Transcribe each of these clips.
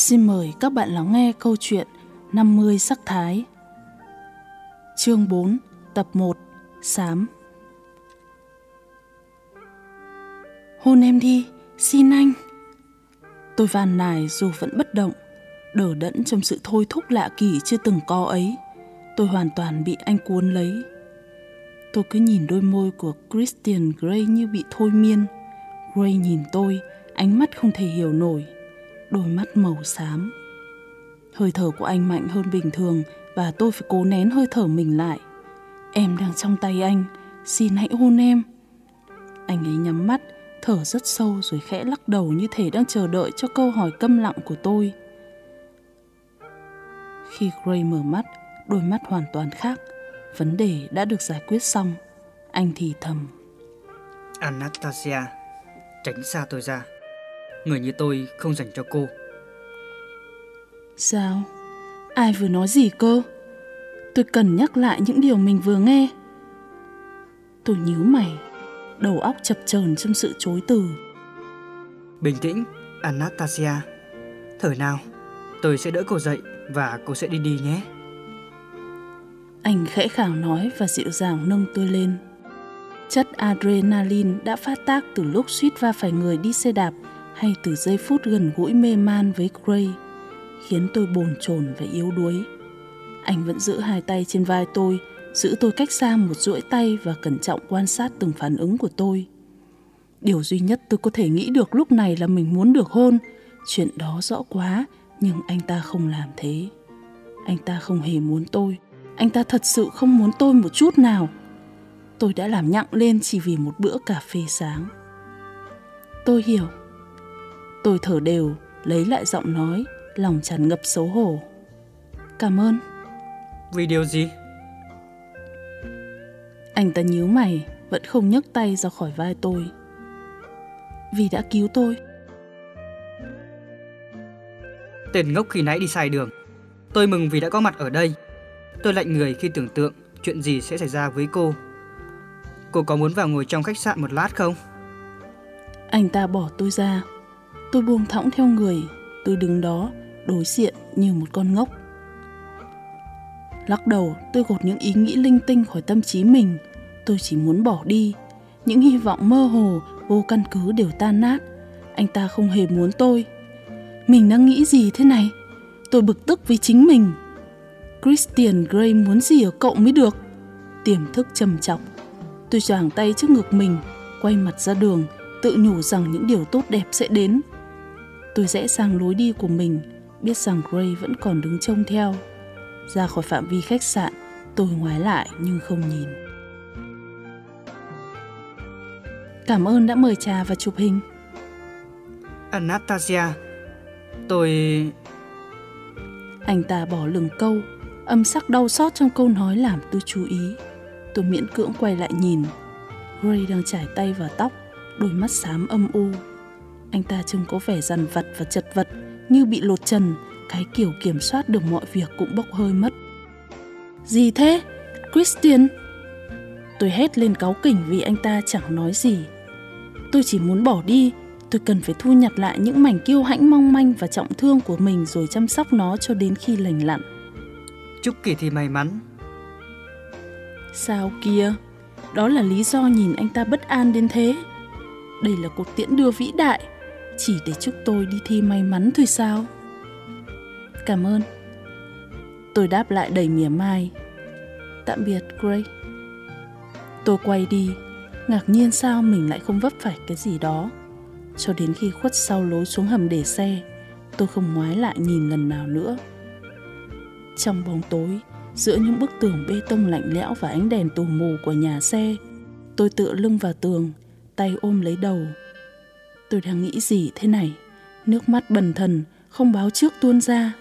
Xin mời các bạn lắng nghe câu chuyện 50 sắc thái. Chương 4, tập 1, Sám. Hôn em đi, xin anh. Tôi van nài dù vẫn bất động, đờ đẫn trong sự thôi thúc lạ kỳ chưa từng có ấy. Tôi hoàn toàn bị anh cuốn lấy. Tôi cứ nhìn đôi môi của Christian Grey như bị thôi miên. Grey nhìn tôi, ánh mắt không thể hiểu nổi đôi mắt màu xám. Hơi thở của anh mạnh hơn bình thường và tôi phải cố nén hơi thở mình lại. Em đang trong tay anh, xin hãy hôn em. Anh ấy nhắm mắt, thở rất sâu rồi khẽ lắc đầu như thể đang chờ đợi cho câu hỏi câm lặng của tôi. Khi Gray mở mắt, đôi mắt hoàn toàn khác. Vấn đề đã được giải quyết xong. Anh thì thầm. Anastasia, tránh xa tôi ra. Người như tôi không dành cho cô. Sao? Ai vừa nói gì cơ? Tôi cần nhắc lại những điều mình vừa nghe. Tôi nhíu mày, đầu óc chập chờn trong sự chối từ. Bình tĩnh, Anastasia. Thở nào, tôi sẽ đỡ cô dậy và cô sẽ đi đi nhé. Anh khẽ khàng nói và dịu dàng nâng tôi lên. Chất adrenaline đã phát tác từ lúc suýt va phải người đi xe đạp hay từ giây phút gần gũi mê man với Gray, khiến tôi bồn chồn và yếu đuối. Anh vẫn giữ hai tay trên vai tôi, giữ tôi cách xa một duỗi tay và cẩn trọng quan sát từng phản ứng của tôi. Điều duy nhất tôi có thể nghĩ được lúc này là mình muốn được hôn. Chuyện đó rõ quá, nhưng anh ta không làm thế. Anh ta không hề muốn tôi. Anh ta thật sự không muốn tôi một chút nào. Tôi đã làm nhặng lên chỉ vì một bữa cà phê sáng. Tôi hiểu. Tôi thở đều, lấy lại giọng nói, lòng tràn ngập xấu hổ. Cảm ơn. Vì điều gì? Anh ta nhíu mày, vẫn không nhấc tay ra khỏi vai tôi. Vì đã cứu tôi. Tên ngốc khi nãy đi sai đường. Tôi mừng vì đã có mặt ở đây. Tôi lạnh người khi tưởng tượng chuyện gì sẽ xảy ra với cô. Cô có muốn vào ngồi trong khách sạn một lát không? Anh ta bỏ tôi ra. Tôi buông thõng theo người. Tôi đứng đó, đối diện như một con ngốc. Lắc đầu, tôi gột những ý nghĩ linh tinh khỏi tâm trí mình. Tôi chỉ muốn bỏ đi. Những hy vọng mơ hồ, vô căn cứ đều tan nát. Anh ta không hề muốn tôi. Mình đang nghĩ gì thế này? Tôi bực tức với chính mình. Christian Grey muốn gì ở cậu mới được? Tiềm thức trầm trọng. Tôi choàng tay trước ngực mình, quay mặt ra đường, tự nhủ rằng những điều tốt đẹp sẽ đến. Tôi rẽ sang lối đi của mình, biết rằng Gray vẫn còn đứng trông theo. Ra khỏi phạm vi khách sạn, tôi ngoái lại nhưng không nhìn. Cảm ơn đã mời trà và chụp hình. Anastasia, tôi... Anh ta bỏ lừng câu, âm sắc đau xót trong câu nói làm tôi chú ý. Tôi miễn cưỡng quay lại nhìn. Gray đang trải tay vào tóc, đôi mắt xám âm u. Anh ta trông có vẻ dằn vặt và chật vật, như bị lột trần, cái kiểu kiểm soát được mọi việc cũng bốc hơi mất. Gì thế? Christian? Tôi hét lên cáu kỉnh vì anh ta chẳng nói gì. Tôi chỉ muốn bỏ đi, tôi cần phải thu nhặt lại những mảnh kiêu hãnh mong manh và trọng thương của mình rồi chăm sóc nó cho đến khi lành lặn. Chúc kỳ thi may mắn. Sao kia? Đó là lý do nhìn anh ta bất an đến thế. Đây là cuộc tiễn đưa vĩ đại, chỉ để chúc tôi đi thi may mắn thôi sao? Cảm ơn. Tôi đáp lại đầy mỉa mai. Tạm biệt, Gray. Tôi quay đi. Ngạc nhiên sao mình lại không vấp phải cái gì đó Cho đến khi khuất sau lối xuống hầm để xe Tôi không ngoái lại nhìn lần nào nữa Trong bóng tối Giữa những bức tường bê tông lạnh lẽo và ánh đèn tù mù của nhà xe Tôi tựa lưng vào tường Tay ôm lấy đầu Tôi đang nghĩ gì thế này? Nước mắt bần thần, Không báo trước tuôn ra.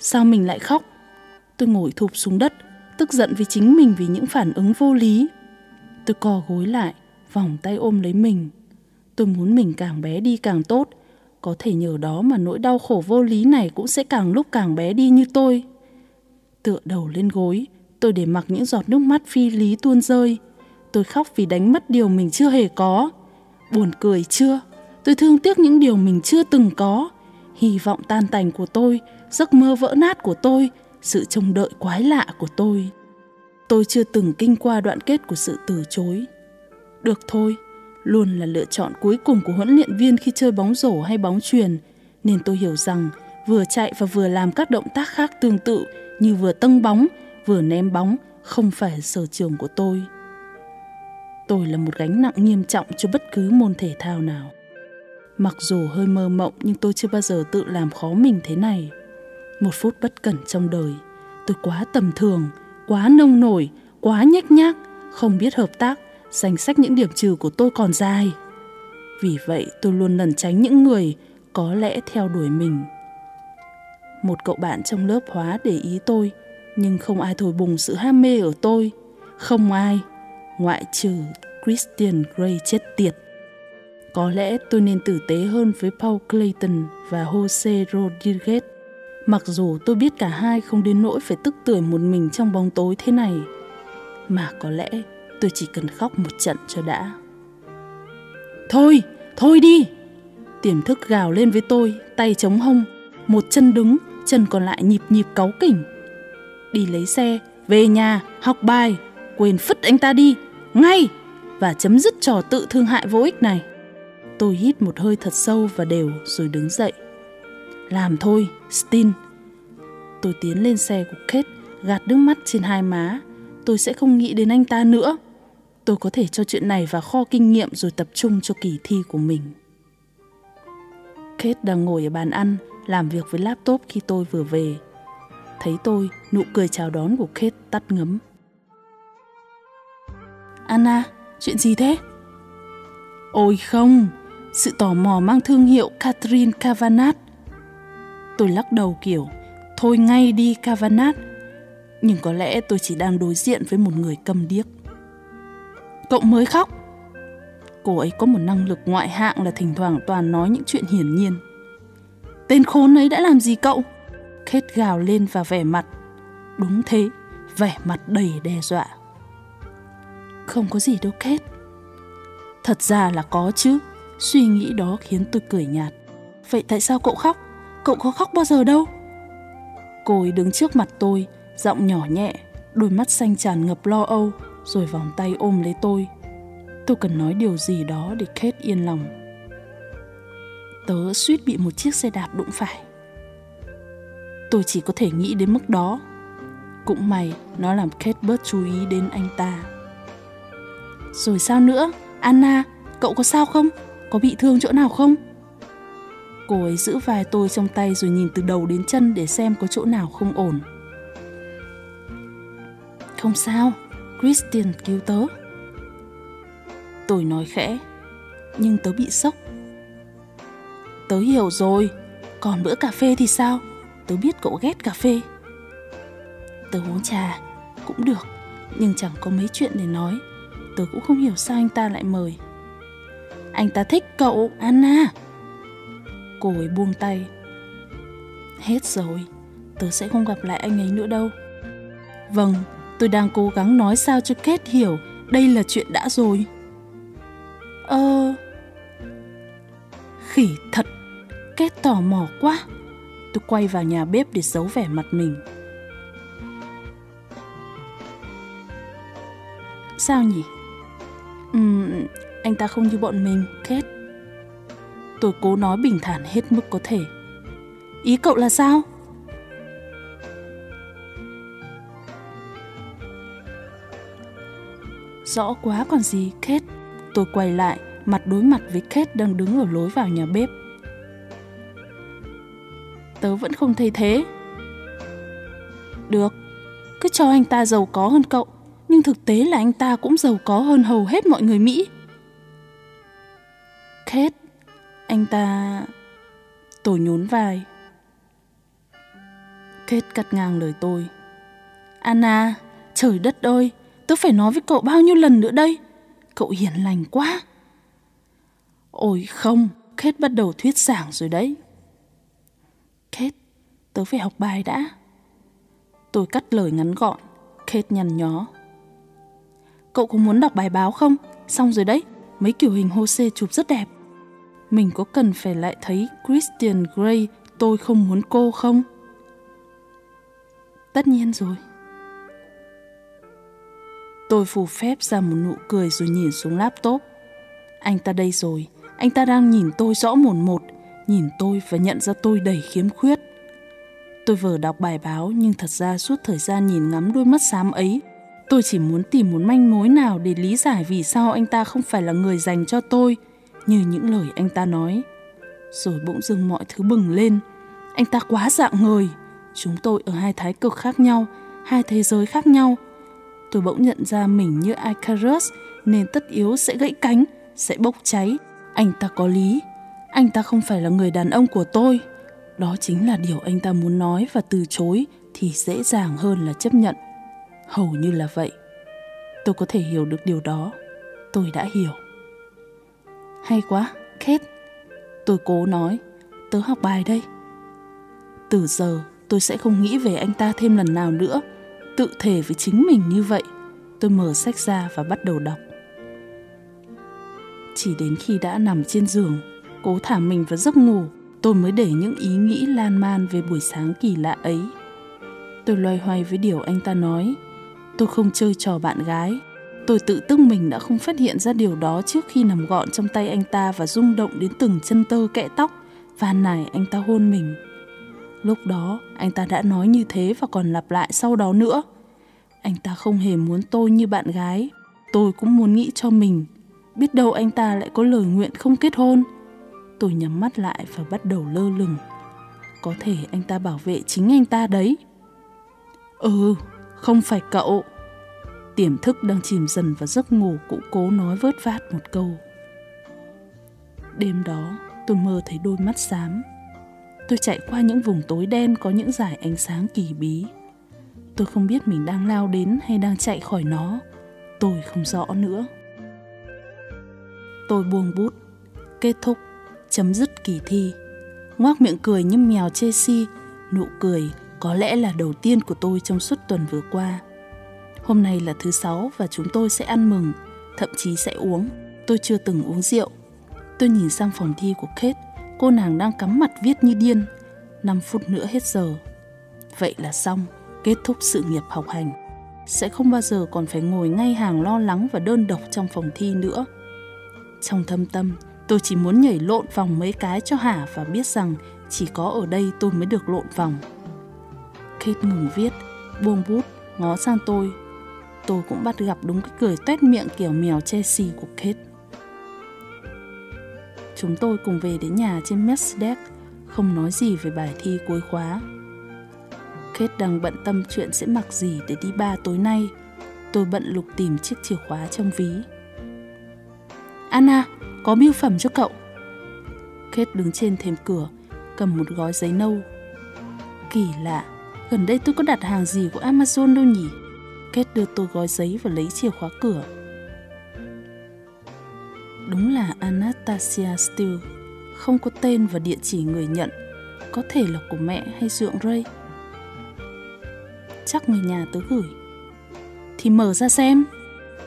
Sao mình lại khóc? Tôi ngồi thụp xuống đất, Tức giận vì chính mình vì những phản ứng vô lý. Tôi co gối lại, Vòng tay ôm lấy mình. Tôi muốn mình càng bé đi càng tốt. Có thể nhờ đó mà nỗi đau khổ vô lý này Cũng sẽ càng lúc càng bé đi như tôi. Tựa đầu lên gối, Tôi để mặc những giọt nước mắt phi lý tuôn rơi. Tôi khóc vì đánh mất điều mình chưa hề có. Buồn cười chưa? Tôi thương tiếc những điều mình chưa từng có. Hy vọng tan tành của tôi Giấc mơ vỡ nát của tôi Sự trông đợi quái lạ của tôi. Tôi chưa từng kinh qua đoạn kết của sự từ chối. Được thôi Luôn là lựa chọn cuối cùng của huấn luyện viên khi chơi bóng rổ hay bóng truyền Nên tôi hiểu rằng Vừa chạy và vừa làm các động tác khác tương tự Như vừa tâng bóng, vừa ném bóng Không phải sở trường của tôi. Tôi là một gánh nặng nghiêm trọng cho bất cứ môn thể thao nào. Mặc dù hơi mơ mộng nhưng tôi chưa bao giờ tự làm khó mình thế này. Một phút bất cẩn trong đời, tôi quá tầm thường, quá nông nổi, quá nhếch nhác, không biết hợp tác, danh sách những điểm trừ của tôi còn dài. Vì vậy tôi luôn lẩn tránh những người có lẽ theo đuổi mình. Một cậu bạn trong lớp hóa để ý tôi, nhưng không ai thổi bùng sự ham mê ở tôi. Không ai, ngoại trừ Christian Grey chết tiệt. Có lẽ tôi nên tử tế hơn với Paul Clayton và Jose Rodriguez. Mặc dù tôi biết cả hai không đến nỗi phải tức tưởi một mình trong bóng tối thế này. Mà có lẽ tôi chỉ cần khóc một trận cho đã. Thôi, thôi đi! Tiềm thức gào lên với tôi, tay chống hông, một chân đứng, chân còn lại nhịp nhịp cáu kỉnh. Đi lấy xe, về nhà, học bài, quên phứt anh ta đi, ngay! Và chấm dứt trò tự thương hại vô ích này. Tôi hít một hơi thật sâu và đều rồi đứng dậy. Làm thôi, Stin. Tôi tiến lên xe của Kate, gạt nước mắt trên hai má. Tôi sẽ không nghĩ đến anh ta nữa. Tôi có thể cho chuyện này vào kho kinh nghiệm rồi tập trung cho kỳ thi của mình. Kate đang ngồi ở bàn ăn, làm việc với laptop khi tôi vừa về. Thấy tôi, nụ cười chào đón của Kate tắt ngấm. Anna, chuyện gì thế? Ôi không, sự tò mò mang thương hiệu Catherine Cavanat. Tôi lắc đầu kiểu, thôi ngay đi Cavanat. Nhưng có lẽ tôi chỉ đang đối diện với một người câm điếc. Cậu mới khóc. Cô ấy có một năng lực ngoại hạng là thỉnh thoảng toàn nói những chuyện hiển nhiên. Tên khốn ấy đã làm gì cậu? Kate gào lên và vẻ mặt. Đúng thế, vẻ mặt đầy đe dọa. Không có gì đâu Kate. Thật ra là có chứ. Suy nghĩ đó khiến tôi cười nhạt. Vậy tại sao cậu khóc? Cậu có khóc bao giờ đâu? Cô ấy đứng trước mặt tôi, giọng nhỏ nhẹ, đôi mắt xanh tràn ngập lo âu, rồi vòng tay ôm lấy tôi. Tôi cần nói điều gì đó để Kate yên lòng. Tớ suýt bị một chiếc xe đạp đụng phải. Tôi chỉ có thể nghĩ đến mức đó. Cũng may nó làm Kate bớt chú ý đến anh ta. Rồi sao nữa? Anna, cậu có sao không? Có bị thương chỗ nào không? Cô ấy giữ vai tôi trong tay rồi nhìn từ đầu đến chân để xem có chỗ nào không ổn. Không sao, Christian cứu tớ. Tôi nói khẽ, nhưng tớ bị sốc. Tớ hiểu rồi, còn bữa cà phê thì sao? Tớ biết cậu ghét cà phê. Tớ uống trà, cũng được, nhưng chẳng có mấy chuyện để nói. Tớ cũng không hiểu sao anh ta lại mời. Anh ta thích cậu, Anna. Cô ấy buông tay. Hết rồi, tớ sẽ không gặp lại anh ấy nữa đâu. Vâng, tôi đang cố gắng nói sao cho Kết hiểu đây là chuyện đã rồi. Ờ... Khỉ thật, Kết tò mò quá. Tôi quay vào nhà bếp để giấu vẻ mặt mình. Sao nhỉ? Uhm, anh ta không như bọn mình, Kết. Tôi cố nói bình thản hết mức có thể. Ý cậu là sao? Rõ quá còn gì, Kết. Tôi quay lại, mặt đối mặt với Kate đang đứng ở lối vào nhà bếp. Tớ vẫn không thấy thế. Được, cứ cho anh ta giàu có hơn cậu, nhưng thực tế là anh ta cũng giàu có hơn hầu hết mọi người Mỹ hết anh ta... Tôi nhún vai. kết cắt ngang lời tôi. Anna, trời đất ơi, tớ phải nói với cậu bao nhiêu lần nữa đây? Cậu hiền lành quá. Ôi không, kết bắt đầu thuyết giảng rồi đấy. kết tớ phải học bài đã. Tôi cắt lời ngắn gọn, kết nhằn nhó. Cậu có muốn đọc bài báo không? Xong rồi đấy, mấy kiểu hình hô xê chụp rất đẹp. Mình có cần phải lại thấy Christian Grey tôi không muốn cô không? Tất nhiên rồi. Tôi phù phép ra một nụ cười rồi nhìn xuống laptop. Anh ta đây rồi, anh ta đang nhìn tôi rõ mồn một, nhìn tôi và nhận ra tôi đầy khiếm khuyết. Tôi vừa đọc bài báo nhưng thật ra suốt thời gian nhìn ngắm đôi mắt xám ấy, tôi chỉ muốn tìm một manh mối nào để lý giải vì sao anh ta không phải là người dành cho tôi, như những lời anh ta nói. Rồi bỗng dưng mọi thứ bừng lên. Anh ta quá dạng người. Chúng tôi ở hai thái cực khác nhau, hai thế giới khác nhau. Tôi bỗng nhận ra mình như Icarus nên tất yếu sẽ gãy cánh, sẽ bốc cháy. Anh ta có lý. Anh ta không phải là người đàn ông của tôi. Đó chính là điều anh ta muốn nói và từ chối thì dễ dàng hơn là chấp nhận. Hầu như là vậy. Tôi có thể hiểu được điều đó. Tôi đã hiểu. Hay quá, Kate. Tôi cố nói, tớ học bài đây. Từ giờ tôi sẽ không nghĩ về anh ta thêm lần nào nữa. Tự thể với chính mình như vậy. Tôi mở sách ra và bắt đầu đọc. Chỉ đến khi đã nằm trên giường, cố thả mình vào giấc ngủ, tôi mới để những ý nghĩ lan man về buổi sáng kỳ lạ ấy. Tôi loay hoay với điều anh ta nói. Tôi không chơi trò bạn gái. Tôi tự tức mình đã không phát hiện ra điều đó trước khi nằm gọn trong tay anh ta và rung động đến từng chân tơ kẽ tóc, và nài anh ta hôn mình. Lúc đó, anh ta đã nói như thế và còn lặp lại sau đó nữa. Anh ta không hề muốn tôi như bạn gái. Tôi cũng muốn nghĩ cho mình. Biết đâu anh ta lại có lời nguyện không kết hôn. Tôi nhắm mắt lại và bắt đầu lơ lửng. Có thể anh ta bảo vệ chính anh ta đấy. Ừ, không phải cậu. Tiềm thức đang chìm dần vào giấc ngủ cũng cố nói vớt vát một câu. Đêm đó, tôi mơ thấy đôi mắt xám. Tôi chạy qua những vùng tối đen có những dải ánh sáng kỳ bí. Tôi không biết mình đang lao đến hay đang chạy khỏi nó. Tôi không rõ nữa. Tôi buông bút, kết thúc, chấm dứt kỳ thi. Ngoác miệng cười như mèo Chelsea, nụ cười có lẽ là đầu tiên của tôi trong suốt tuần vừa qua. Hôm nay là thứ sáu và chúng tôi sẽ ăn mừng, thậm chí sẽ uống. Tôi chưa từng uống rượu. Tôi nhìn sang phòng thi của Kate, cô nàng đang cắm mặt viết như điên. 5 phút nữa hết giờ. Vậy là xong, kết thúc sự nghiệp học hành. Sẽ không bao giờ còn phải ngồi ngay hàng lo lắng và đơn độc trong phòng thi nữa. Trong thâm tâm, tôi chỉ muốn nhảy lộn vòng mấy cái cho hả và biết rằng chỉ có ở đây tôi mới được lộn vòng. Kate ngừng viết, buông bút, ngó sang tôi tôi cũng bắt gặp đúng cái cười tuét miệng kiểu mèo che xì của Kate. Chúng tôi cùng về đến nhà trên Mercedes, không nói gì về bài thi cuối khóa. Kate đang bận tâm chuyện sẽ mặc gì để đi ba tối nay. Tôi bận lục tìm chiếc chìa khóa trong ví. Anna, có bưu phẩm cho cậu. Kate đứng trên thềm cửa, cầm một gói giấy nâu. Kỳ lạ, gần đây tôi có đặt hàng gì của Amazon đâu nhỉ? Kết đưa tôi gói giấy và lấy chìa khóa cửa. Đúng là Anastasia Steele, không có tên và địa chỉ người nhận, có thể là của mẹ hay dượng Ray. Chắc người nhà tớ gửi. Thì mở ra xem.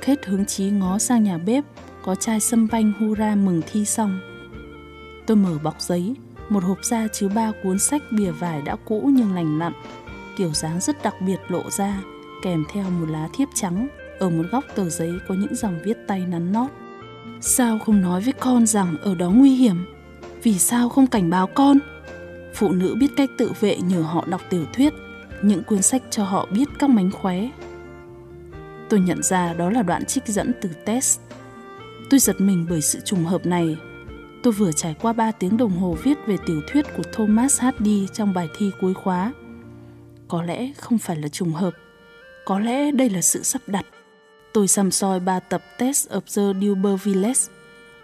Kết hướng chí ngó sang nhà bếp, có chai sâm banh hurra mừng thi xong. Tôi mở bọc giấy, một hộp da chứa ba cuốn sách bìa vải đã cũ nhưng lành lặn, kiểu dáng rất đặc biệt lộ ra kèm theo một lá thiếp trắng. Ở một góc tờ giấy có những dòng viết tay nắn nót. Sao không nói với con rằng ở đó nguy hiểm? Vì sao không cảnh báo con? Phụ nữ biết cách tự vệ nhờ họ đọc tiểu thuyết, những cuốn sách cho họ biết các mánh khóe. Tôi nhận ra đó là đoạn trích dẫn từ test. Tôi giật mình bởi sự trùng hợp này. Tôi vừa trải qua 3 tiếng đồng hồ viết về tiểu thuyết của Thomas Hardy trong bài thi cuối khóa. Có lẽ không phải là trùng hợp. Có lẽ đây là sự sắp đặt. Tôi xăm soi ba tập Test of the Dubervilles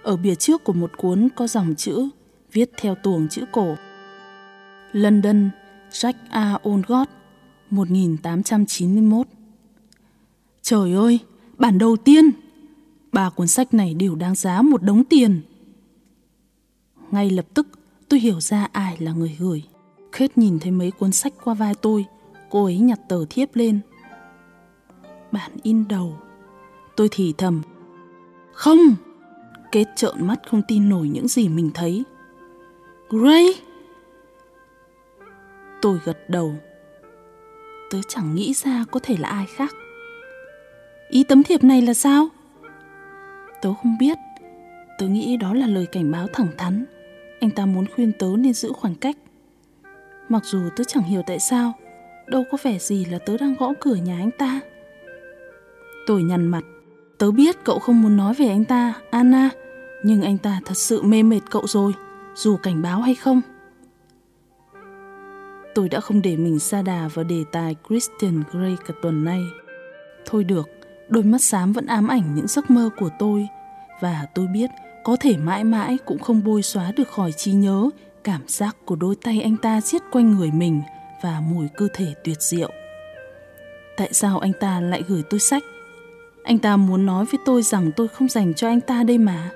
ở bìa trước của một cuốn có dòng chữ viết theo tuồng chữ cổ. London, Jack A. Olcott, 1891 Trời ơi, bản đầu tiên! Ba cuốn sách này đều đáng giá một đống tiền. Ngay lập tức, tôi hiểu ra ai là người gửi. Kate nhìn thấy mấy cuốn sách qua vai tôi, cô ấy nhặt tờ thiếp lên. Bản in đầu. Tôi thì thầm. Không! Kết trợn mắt không tin nổi những gì mình thấy. Gray! Tôi gật đầu. Tớ chẳng nghĩ ra có thể là ai khác. Ý tấm thiệp này là sao? Tớ không biết. Tớ nghĩ đó là lời cảnh báo thẳng thắn. Anh ta muốn khuyên tớ nên giữ khoảng cách. Mặc dù tớ chẳng hiểu tại sao, đâu có vẻ gì là tớ đang gõ cửa nhà anh ta. Tôi nhăn mặt. Tớ biết cậu không muốn nói về anh ta, Anna, nhưng anh ta thật sự mê mệt cậu rồi, dù cảnh báo hay không. Tôi đã không để mình xa đà vào đề tài Christian Grey cả tuần nay. Thôi được, đôi mắt xám vẫn ám ảnh những giấc mơ của tôi và tôi biết có thể mãi mãi cũng không bôi xóa được khỏi trí nhớ cảm giác của đôi tay anh ta siết quanh người mình và mùi cơ thể tuyệt diệu. Tại sao anh ta lại gửi tôi sách? Anh ta muốn nói với tôi rằng tôi không dành cho anh ta đây mà.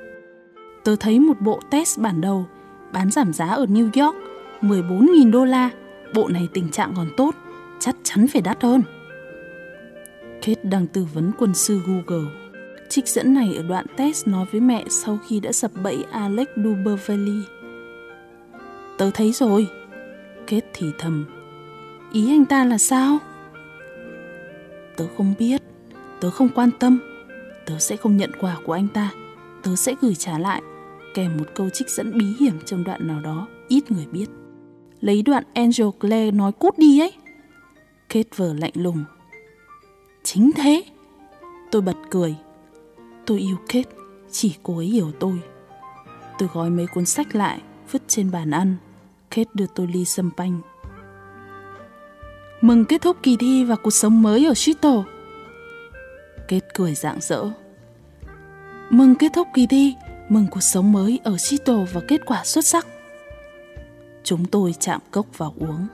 Tớ thấy một bộ test bản đầu bán giảm giá ở New York 14.000 đô la. Bộ này tình trạng còn tốt, chắc chắn phải đắt hơn. Kate đang tư vấn quân sư Google. Trích dẫn này ở đoạn test nói với mẹ sau khi đã sập bẫy Alex Duberville Tớ thấy rồi. Kate thì thầm. Ý anh ta là sao? Tớ không biết. Tớ không quan tâm. Tớ sẽ không nhận quà của anh ta. Tớ sẽ gửi trả lại kèm một câu trích dẫn bí hiểm trong đoạn nào đó ít người biết. Lấy đoạn Angel Clare nói cút đi ấy. Kate vờ lạnh lùng Chính thế. Tôi bật cười. Tôi yêu Kate, chỉ cô ấy hiểu tôi. Tôi gói mấy cuốn sách lại, vứt trên bàn ăn. Kate đưa tôi ly sâm panh. Mừng kết thúc kỳ thi và cuộc sống mới ở Seattle kết cười rạng rỡ. Mừng kết thúc kỳ thi, mừng cuộc sống mới ở Seattle và kết quả xuất sắc. Chúng tôi chạm cốc vào uống.